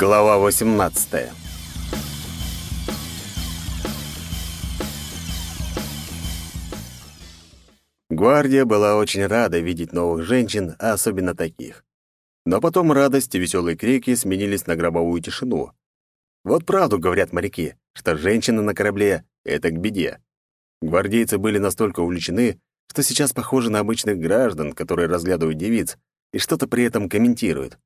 Глава 18. Гвардия была очень рада видеть новых женщин, а особенно таких. Но потом радость и веселые крики сменились на гробовую тишину. Вот правду говорят моряки, что женщины на корабле — это к беде. Гвардейцы были настолько увлечены, что сейчас похожи на обычных граждан, которые разглядывают девиц и что-то при этом комментируют.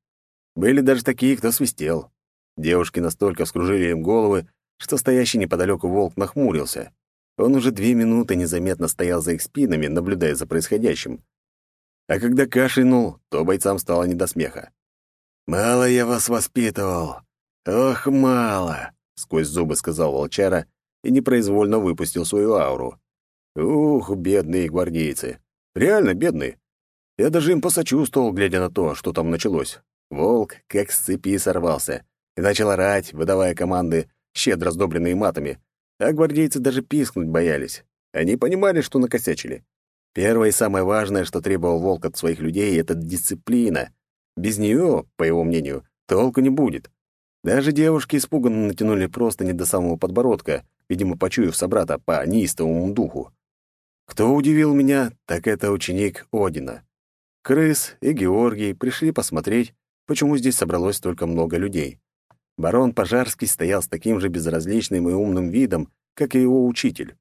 Были даже такие, кто свистел. Девушки настолько вскружили им головы, что стоящий неподалеку волк нахмурился. Он уже две минуты незаметно стоял за их спинами, наблюдая за происходящим. А когда кашлянул, то бойцам стало не до смеха. «Мало я вас воспитывал. Ох, мало!» — сквозь зубы сказал волчара и непроизвольно выпустил свою ауру. «Ух, бедные гвардейцы! Реально бедные! Я даже им посочувствовал, глядя на то, что там началось. Волк как с цепи сорвался и начал орать, выдавая команды, щедро сдобренные матами, а гвардейцы даже пискнуть боялись. Они понимали, что накосячили. Первое и самое важное, что требовал Волк от своих людей, — это дисциплина. Без нее, по его мнению, толку не будет. Даже девушки испуганно натянули просто не до самого подбородка, видимо, почуяв собрата по неистовому духу. Кто удивил меня, так это ученик Одина. Крыс и Георгий пришли посмотреть, почему здесь собралось столько много людей. Барон Пожарский стоял с таким же безразличным и умным видом, как и его учитель.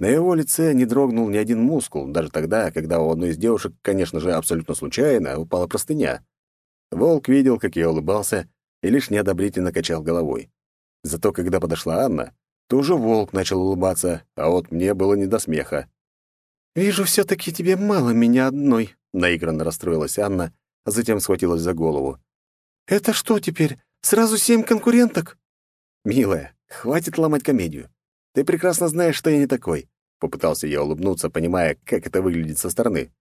На его лице не дрогнул ни один мускул, даже тогда, когда у одной из девушек, конечно же, абсолютно случайно, упала простыня. Волк видел, как я улыбался, и лишь неодобрительно качал головой. Зато когда подошла Анна, то уже волк начал улыбаться, а вот мне было не до смеха. «Вижу, все таки тебе мало меня одной», — наигранно расстроилась Анна, затем схватилась за голову. «Это что теперь, сразу семь конкуренток?» «Милая, хватит ломать комедию. Ты прекрасно знаешь, что я не такой», — попытался я улыбнуться, понимая, как это выглядит со стороны.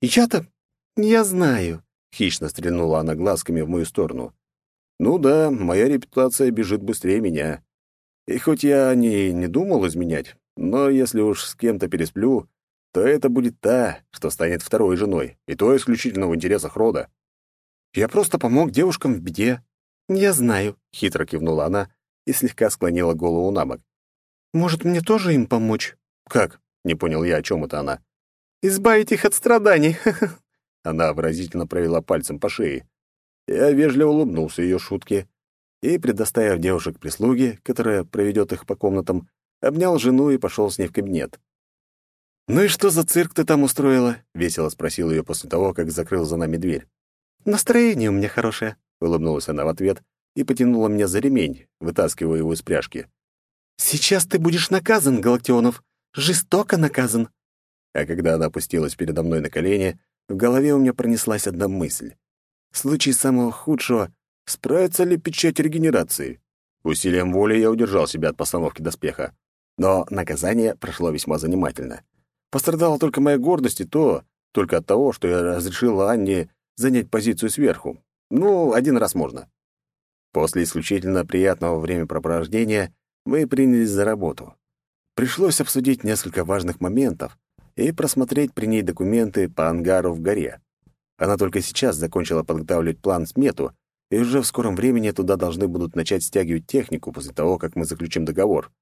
«Я-то... я знаю», — хищно стрельнула она глазками в мою сторону. «Ну да, моя репутация бежит быстрее меня. И хоть я не, не думал изменять, но если уж с кем-то пересплю, то это будет та, что станет второй женой, и то исключительно в интересах рода. Я просто помог девушкам в беде. Я знаю, хитро кивнула она и слегка склонила голову на бок. Может, мне тоже им помочь? Как? Не понял я, о чем это она. Избавить их от страданий. Она выразительно провела пальцем по шее. Я вежливо улыбнулся ее шутке и, предоставив девушек прислуге, которая проведет их по комнатам, обнял жену и пошел с ней в кабинет. «Ну и что за цирк ты там устроила?» — весело спросил ее после того, как закрыл за нами дверь. «Настроение у меня хорошее», — улыбнулась она в ответ и потянула меня за ремень, вытаскивая его из пряжки. «Сейчас ты будешь наказан, Галактионов, жестоко наказан». А когда она опустилась передо мной на колени, в голове у меня пронеслась одна мысль. В случае самого худшего, справится ли печать регенерации? Усилием воли я удержал себя от постановки доспеха. Но наказание прошло весьма занимательно. Пострадала только моя гордость и то, только от того, что я разрешил Анне занять позицию сверху. Ну, один раз можно. После исключительно приятного времяпрепровождения мы принялись за работу. Пришлось обсудить несколько важных моментов и просмотреть при ней документы по ангару в горе. Она только сейчас закончила подготавливать план-смету, и уже в скором времени туда должны будут начать стягивать технику после того, как мы заключим договор.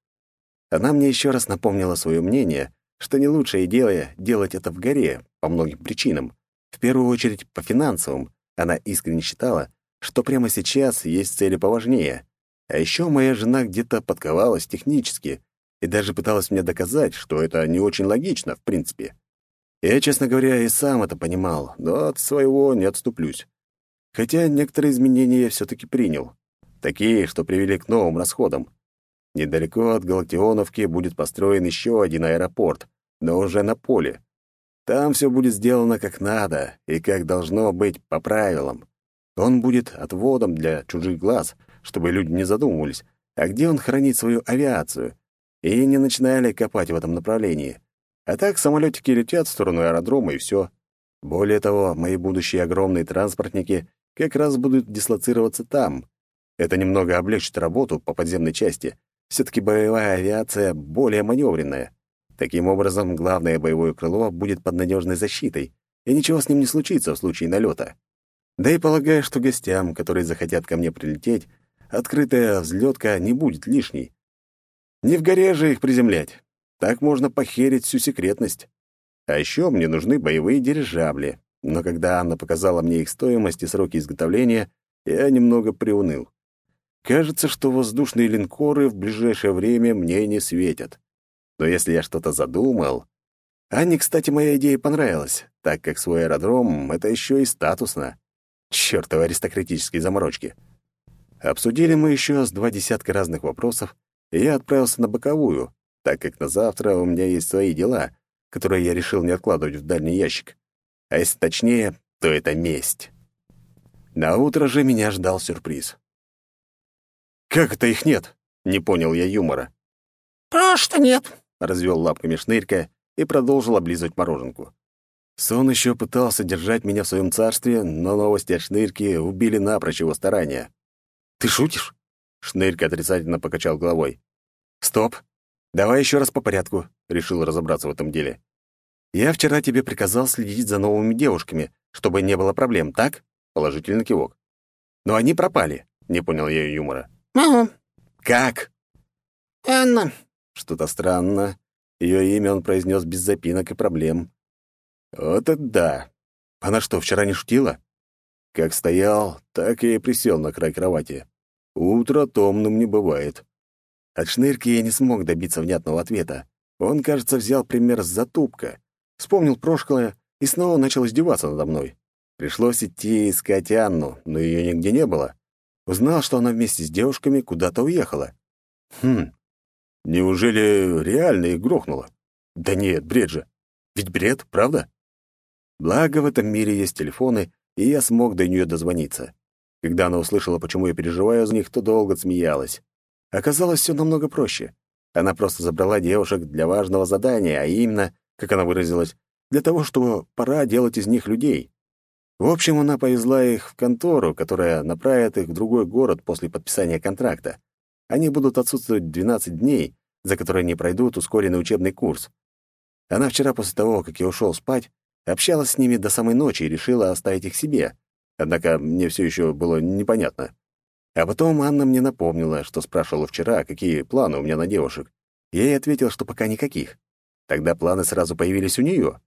Она мне еще раз напомнила свое мнение, что не лучшая идея делать это в горе по многим причинам. В первую очередь по финансовым. Она искренне считала, что прямо сейчас есть цели поважнее. А еще моя жена где-то подковалась технически и даже пыталась мне доказать, что это не очень логично, в принципе. Я, честно говоря, и сам это понимал, но от своего не отступлюсь. Хотя некоторые изменения я все-таки принял. Такие, что привели к новым расходам. Недалеко от Галактионовки будет построен еще один аэропорт, но уже на поле. Там все будет сделано как надо и как должно быть по правилам. Он будет отводом для чужих глаз, чтобы люди не задумывались, а где он хранит свою авиацию, и не начинали копать в этом направлении. А так самолетики летят в сторону аэродрома, и все. Более того, мои будущие огромные транспортники как раз будут дислоцироваться там. Это немного облегчит работу по подземной части, все-таки боевая авиация более маневренная. Таким образом, главное боевое крыло будет под надежной защитой, и ничего с ним не случится в случае налета. Да и полагаю, что гостям, которые захотят ко мне прилететь, открытая взлетка не будет лишней. Не в горе же их приземлять. Так можно похерить всю секретность. А еще мне нужны боевые дирижабли. Но когда Анна показала мне их стоимость и сроки изготовления, я немного приуныл. Кажется, что воздушные линкоры в ближайшее время мне не светят. Но если я что-то задумал... Анне, кстати, моя идея понравилась, так как свой аэродром — это еще и статусно. Чёртовы аристократические заморочки. Обсудили мы еще с два десятка разных вопросов, и я отправился на боковую, так как на завтра у меня есть свои дела, которые я решил не откладывать в дальний ящик. А если точнее, то это месть. На утро же меня ждал сюрприз. «Как это их нет?» — не понял я юмора. «Просто нет», — развел лапками шнырька и продолжил облизывать мороженку. Сон еще пытался держать меня в своем царстве, но новости от шнырьки убили напрочь его старания. «Ты шутишь?» — шнырька отрицательно покачал головой. «Стоп! Давай еще раз по порядку», — решил разобраться в этом деле. «Я вчера тебе приказал следить за новыми девушками, чтобы не было проблем, так?» — положительный кивок. «Но они пропали», — не понял я юмора. «Угу». «Как?» «Анна». Что-то странно. Ее имя он произнес без запинок и проблем. «Вот это да! Она что, вчера не шутила?» Как стоял, так и присел на край кровати. Утро томным не бывает. От шнырки я не смог добиться внятного ответа. Он, кажется, взял пример с затупка. Вспомнил прошлое и снова начал издеваться надо мной. Пришлось идти искать Анну, но ее нигде не было. Узнал, что она вместе с девушками куда-то уехала. Хм, неужели реально их грохнуло? Да нет, бред же. Ведь бред, правда? Благо, в этом мире есть телефоны, и я смог до нее дозвониться. Когда она услышала, почему я переживаю за них, то долго смеялась. Оказалось, все намного проще. Она просто забрала девушек для важного задания, а именно, как она выразилась, для того, чтобы пора делать из них людей. В общем, она повезла их в контору, которая направит их в другой город после подписания контракта. Они будут отсутствовать 12 дней, за которые они пройдут ускоренный учебный курс. Она вчера после того, как я ушел спать, общалась с ними до самой ночи и решила оставить их себе. Однако мне все еще было непонятно. А потом Анна мне напомнила, что спрашивала вчера, какие планы у меня на девушек. Я ей ответил, что пока никаких. Тогда планы сразу появились у нее.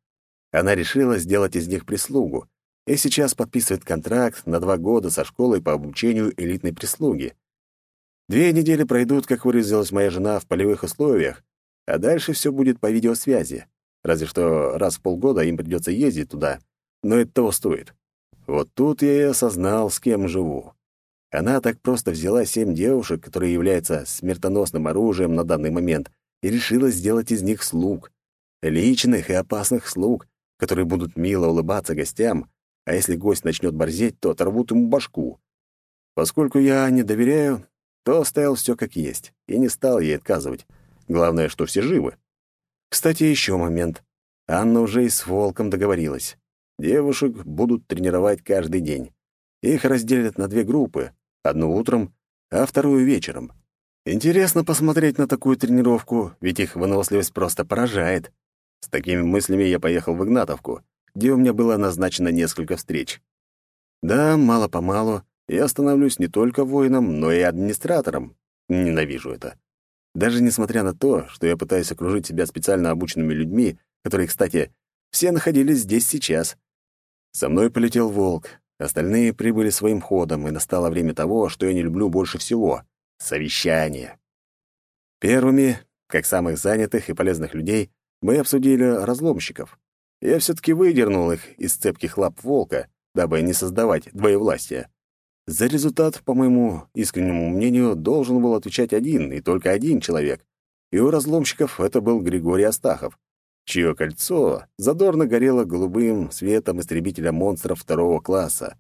Она решила сделать из них прислугу, и сейчас подписывает контракт на два года со школой по обучению элитной прислуги. Две недели пройдут, как выразилась моя жена, в полевых условиях, а дальше все будет по видеосвязи. Разве что раз в полгода им придется ездить туда, но это того стоит. Вот тут я и осознал, с кем живу. Она так просто взяла семь девушек, которые являются смертоносным оружием на данный момент, и решила сделать из них слуг. Личных и опасных слуг, которые будут мило улыбаться гостям, а если гость начнет борзеть, то оторвут ему башку. Поскольку я не доверяю, то оставил все как есть и не стал ей отказывать. Главное, что все живы. Кстати, еще момент. Анна уже и с Волком договорилась. Девушек будут тренировать каждый день. Их разделят на две группы, одну утром, а вторую вечером. Интересно посмотреть на такую тренировку, ведь их выносливость просто поражает. С такими мыслями я поехал в Игнатовку, где у меня было назначено несколько встреч. Да, мало-помалу я становлюсь не только воином, но и администратором. Ненавижу это. Даже несмотря на то, что я пытаюсь окружить себя специально обученными людьми, которые, кстати, все находились здесь сейчас. Со мной полетел волк, остальные прибыли своим ходом, и настало время того, что я не люблю больше всего — совещание. Первыми, как самых занятых и полезных людей, мы обсудили разломщиков. Я все-таки выдернул их из цепких лап волка, дабы не создавать двоевластия. За результат, по моему искреннему мнению, должен был отвечать один и только один человек. И у разломщиков это был Григорий Астахов, чье кольцо задорно горело голубым светом истребителя монстров второго класса.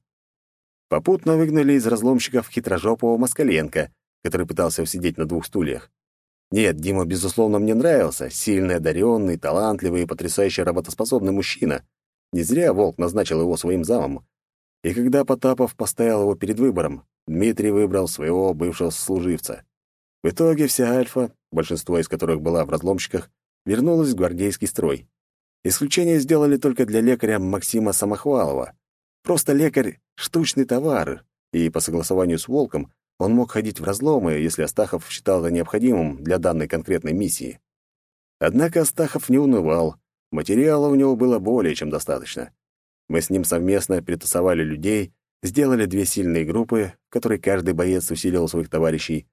Попутно выгнали из разломщиков хитрожопого Москаленко, который пытался усидеть на двух стульях. Нет, Дима, безусловно, мне нравился. Сильный, одаренный, талантливый и потрясающе работоспособный мужчина. Не зря Волк назначил его своим замом. И когда Потапов поставил его перед выбором, Дмитрий выбрал своего бывшего служивца. В итоге вся Альфа, большинство из которых была в разломщиках, вернулась в гвардейский строй. Исключение сделали только для лекаря Максима Самохвалова. Просто лекарь — штучный товар, и по согласованию с Волком он мог ходить в разломы, если Астахов считал это необходимым для данной конкретной миссии. Однако Астахов не унывал, материала у него было более чем достаточно. Мы с ним совместно перетасовали людей, сделали две сильные группы, в которой каждый боец усилил своих товарищей.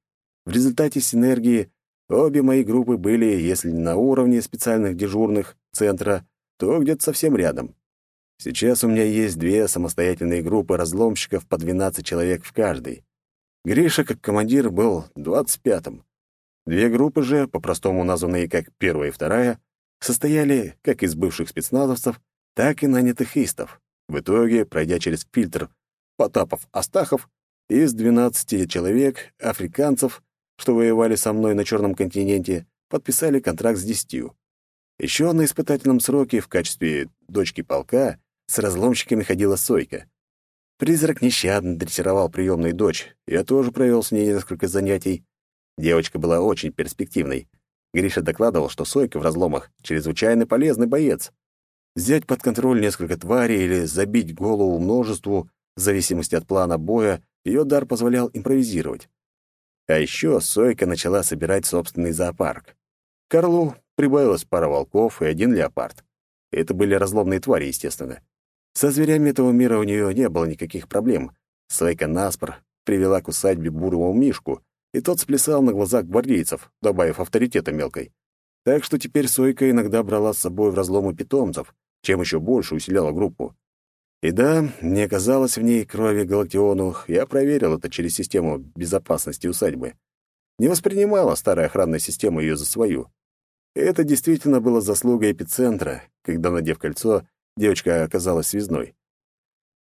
В результате синергии обе мои группы были, если не на уровне специальных дежурных центра, то где-то совсем рядом. Сейчас у меня есть две самостоятельные группы разломщиков по 12 человек в каждой. Гриша, как командир, был 25-м. Две группы же, по-простому названные как первая и вторая, состояли как из бывших спецназовцев, так и нанятых истов. В итоге, пройдя через фильтр Потапов-Астахов, из 12 человек, африканцев, что воевали со мной на Черном континенте, подписали контракт с десятью. Еще на испытательном сроке в качестве дочки полка с разломщиками ходила Сойка. Призрак нещадно дрессировал приемную дочь. Я тоже провел с ней несколько занятий. Девочка была очень перспективной. Гриша докладывал, что Сойка в разломах — чрезвычайно полезный боец. Взять под контроль несколько тварей или забить голову множеству, в зависимости от плана боя, ее дар позволял импровизировать. А еще Сойка начала собирать собственный зоопарк. Карлу прибавилось пара волков и один леопард. Это были разломные твари, естественно. Со зверями этого мира у нее не было никаких проблем. Сойка наспор привела к усадьбе бурого мишку, и тот сплясал на глазах гвардейцев, добавив авторитета мелкой. Так что теперь Сойка иногда брала с собой в разломы питомцев, чем еще больше усиляла группу. И да, не оказалось в ней крови галактионовых, я проверил это через систему безопасности усадьбы. Не воспринимала старая охранная система ее за свою. И это действительно было заслугой эпицентра, когда, надев кольцо, девочка оказалась связной.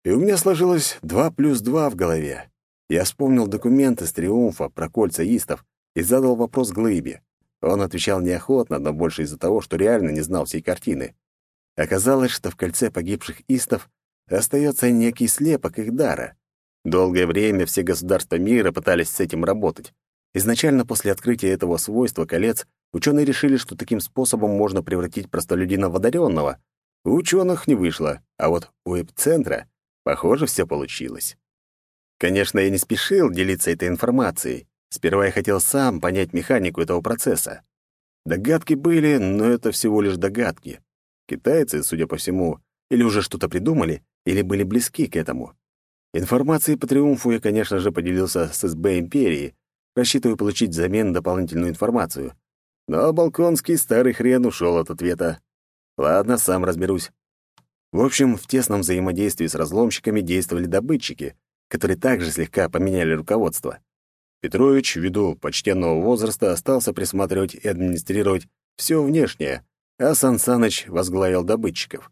И у меня сложилось два плюс два в голове. Я вспомнил документы с «Триумфа» про кольца истов и задал вопрос Глыбе. Он отвечал неохотно, но больше из-за того, что реально не знал всей картины. Оказалось, что в кольце погибших истов остается некий слепок их дара. Долгое время все государства мира пытались с этим работать. Изначально после открытия этого свойства колец ученые решили, что таким способом можно превратить простолюдина в одаренного. У ученых не вышло, а вот у эпицентра, похоже, все получилось. Конечно, я не спешил делиться этой информацией. Сперва я хотел сам понять механику этого процесса. Догадки были, но это всего лишь догадки. Китайцы, судя по всему, или уже что-то придумали, или были близки к этому. Информацией по триумфу я, конечно же, поделился с СБ Империи, рассчитывая получить взамен дополнительную информацию. Но балконский старый хрен ушел от ответа. Ладно, сам разберусь. В общем, в тесном взаимодействии с разломщиками действовали добытчики, которые также слегка поменяли руководство. Петрович, ввиду почтенного возраста, остался присматривать и администрировать все внешнее, а Сан Саныч возглавил добытчиков.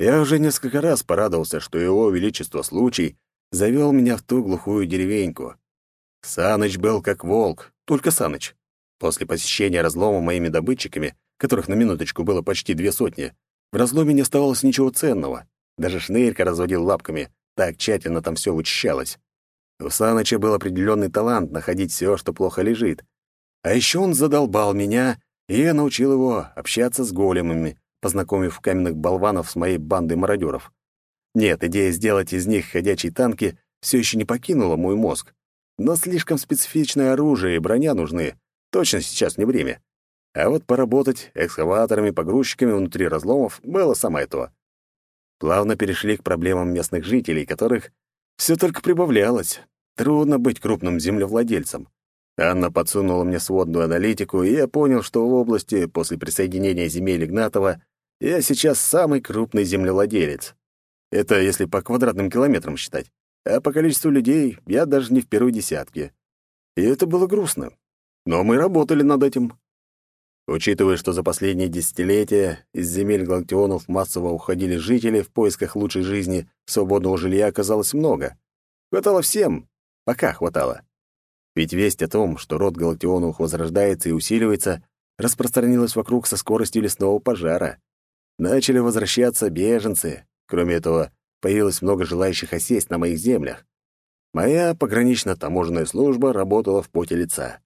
Я уже несколько раз порадовался, что его величество случай завел меня в ту глухую деревеньку. Саныч был как волк, только Саныч. После посещения разлома моими добытчиками, которых на минуточку было почти две сотни, в разломе не оставалось ничего ценного. Даже шнырька разводил лапками, так тщательно там все вычищалось. У Саныча был определенный талант находить все, что плохо лежит. А еще он задолбал меня, и я научил его общаться с големами, познакомив каменных болванов с моей бандой мародеров. Нет, идея сделать из них ходячие танки все еще не покинула мой мозг. Но слишком специфичное оружие и броня нужны. Точно сейчас не время. А вот поработать экскаваторами, погрузчиками внутри разломов было самое то. Плавно перешли к проблемам местных жителей, которых все только прибавлялось. Трудно быть крупным землевладельцем. Анна подсунула мне сводную аналитику, и я понял, что в области после присоединения земель Игнатова я сейчас самый крупный землевладелец. Это если по квадратным километрам считать. А по количеству людей я даже не в первой десятке. И это было грустно. Но мы работали над этим. Учитывая, что за последние десятилетия из земель галактионов массово уходили жители в поисках лучшей жизни, свободного жилья оказалось много. Хватало всем. Пока хватало. Ведь весть о том, что род галактионов возрождается и усиливается, распространилась вокруг со скоростью лесного пожара. Начали возвращаться беженцы. Кроме этого, появилось много желающих осесть на моих землях. Моя погранично-таможенная служба работала в поте лица.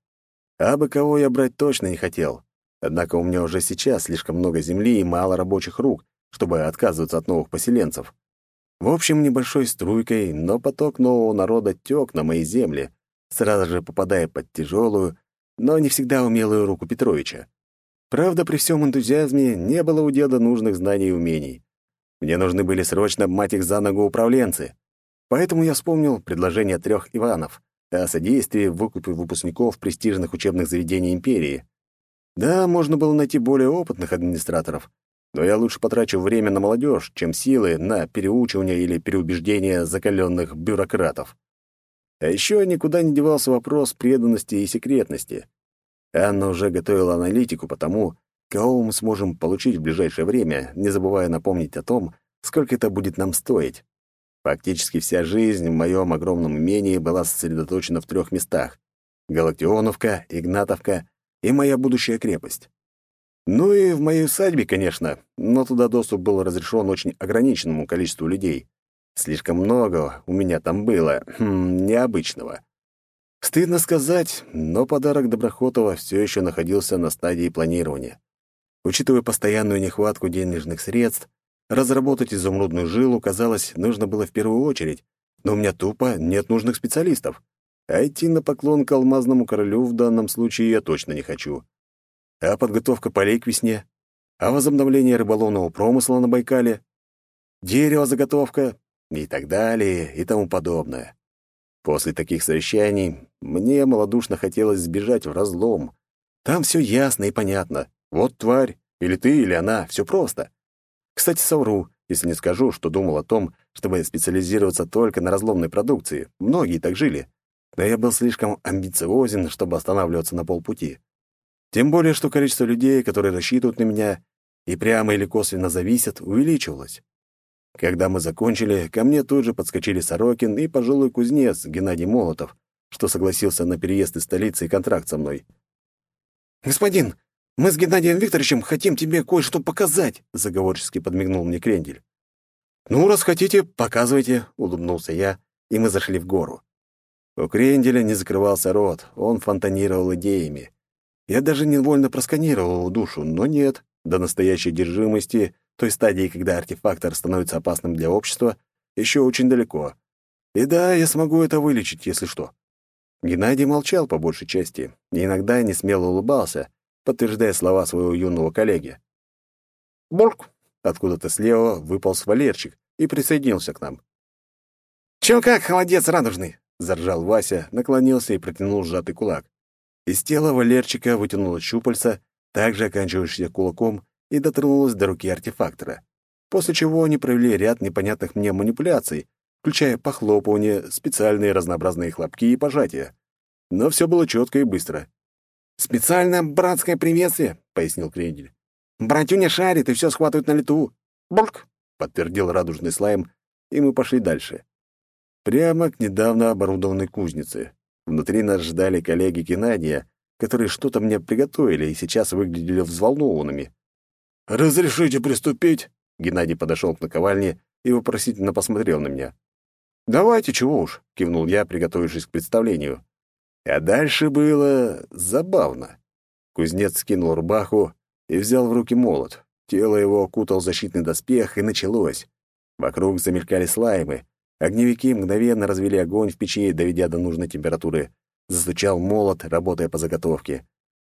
А бы кого я брать точно не хотел. Однако у меня уже сейчас слишком много земли и мало рабочих рук, чтобы отказываться от новых поселенцев. В общем, небольшой струйкой, но поток нового народа тек на мои земли, сразу же попадая под тяжелую, но не всегда умелую руку Петровича. Правда, при всем энтузиазме не было у деда нужных знаний и умений. Мне нужны были срочно обмать их за ногу управленцы. Поэтому я вспомнил предложение трех Иванов о содействии в выкупе выпускников престижных учебных заведений империи. Да, можно было найти более опытных администраторов, но я лучше потрачу время на молодежь, чем силы на переучивание или переубеждение закаленных бюрократов. А еще никуда не девался вопрос преданности и секретности. Анна уже готовила аналитику по тому, кого мы сможем получить в ближайшее время, не забывая напомнить о том, сколько это будет нам стоить. Фактически вся жизнь в моем огромном имении была сосредоточена в трех местах — Галактионовка, Игнатовка и моя будущая крепость. Ну и в моей усадьбе, конечно, но туда доступ был разрешен очень ограниченному количеству людей. Слишком много у меня там было, хм, необычного. Стыдно сказать, но подарок Доброхотова все еще находился на стадии планирования. Учитывая постоянную нехватку денежных средств, разработать изумрудную жилу, казалось, нужно было в первую очередь, но у меня тупо нет нужных специалистов. А идти на поклон к алмазному королю в данном случае я точно не хочу. А подготовка полей к весне? А возобновление рыболовного промысла на Байкале? Дерево заготовка? и так далее и тому подобное. После таких совещаний мне малодушно хотелось сбежать в разлом. Там все ясно и понятно. Вот тварь, или ты, или она, все просто. Кстати, совру, если не скажу, что думал о том, чтобы специализироваться только на разломной продукции. Многие так жили. Но я был слишком амбициозен, чтобы останавливаться на полпути. Тем более, что количество людей, которые рассчитывают на меня и прямо или косвенно зависят, увеличивалось. Когда мы закончили, ко мне тут же подскочили Сорокин и пожилой кузнец Геннадий Молотов, что согласился на переезд из столицы и контракт со мной. «Господин, мы с Геннадием Викторовичем хотим тебе кое-что показать», — заговорчески подмигнул мне Крендель. «Ну, раз хотите, показывайте», — улыбнулся я, и мы зашли в гору. У Кренделя не закрывался рот, он фонтанировал идеями. Я даже невольно просканировал его душу, но нет, до настоящей держимости той стадии, когда артефактор становится опасным для общества, еще очень далеко. И да, я смогу это вылечить, если что. Геннадий молчал по большей части, и иногда не смело улыбался, подтверждая слова своего юного коллеги. «Бурк!» — откуда-то слева выполз Валерчик и присоединился к нам. «Чё как, холодец радужный?» — заржал Вася, наклонился и протянул сжатый кулак. Из тела Валерчика вытянуло щупальца, также оканчивающееся кулаком, и дотронулась до руки артефактора, после чего они провели ряд непонятных мне манипуляций, включая похлопывание, специальные разнообразные хлопки и пожатия. Но все было четко и быстро. «Специальное братское приветствие», — пояснил Крендель. «Братюня шарит и все схватывает на лету». «Бурк», — подтвердил радужный слайм, и мы пошли дальше. Прямо к недавно оборудованной кузнице. Внутри нас ждали коллеги Геннадия, которые что-то мне приготовили и сейчас выглядели взволнованными. «Разрешите приступить?» Геннадий подошел к наковальне и вопросительно посмотрел на меня. «Давайте, чего уж», — кивнул я, приготовившись к представлению. А дальше было забавно. Кузнец скинул рубаху и взял в руки молот. Тело его окутал защитный доспех, и началось. Вокруг замелькали слаймы. Огневики мгновенно развели огонь в печи, доведя до нужной температуры. Застучал молот, работая по заготовке.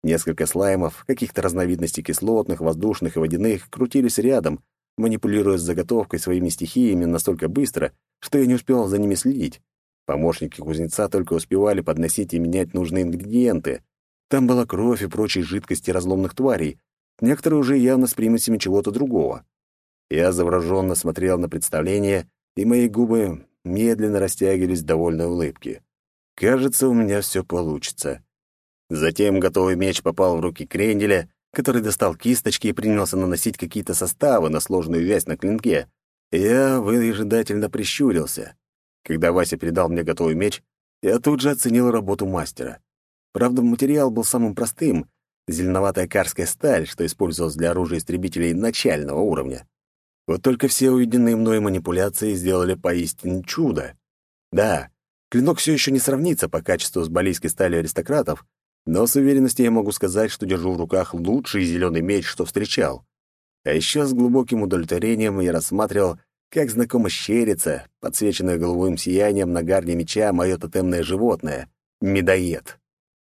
Несколько слаймов, каких-то разновидностей кислотных, воздушных и водяных, крутились рядом, манипулируя с заготовкой своими стихиями настолько быстро, что я не успел за ними следить. Помощники кузнеца только успевали подносить и менять нужные ингредиенты. Там была кровь и прочие жидкости разломных тварей, некоторые уже явно с примесями чего-то другого. Я завороженно смотрел на представление, и мои губы медленно растягивались в довольной улыбке. Кажется, у меня все получится. Затем готовый меч попал в руки Кренделя, который достал кисточки и принялся наносить какие-то составы на сложную вязь на клинке. Я выжидательно прищурился. Когда Вася передал мне готовый меч, я тут же оценил работу мастера. Правда, материал был самым простым — зеленоватая карская сталь, что использовалась для оружия истребителей начального уровня. Вот только все увиденные мной манипуляции сделали поистине чудо. Да, клинок все еще не сравнится по качеству с балийской сталью аристократов, но с уверенностью я могу сказать, что держу в руках лучший зеленый меч, что встречал. А еще с глубоким удовлетворением я рассматривал, как знакомо щерится, подсвеченное голубым сиянием на гарне меча, мое тотемное животное медоед.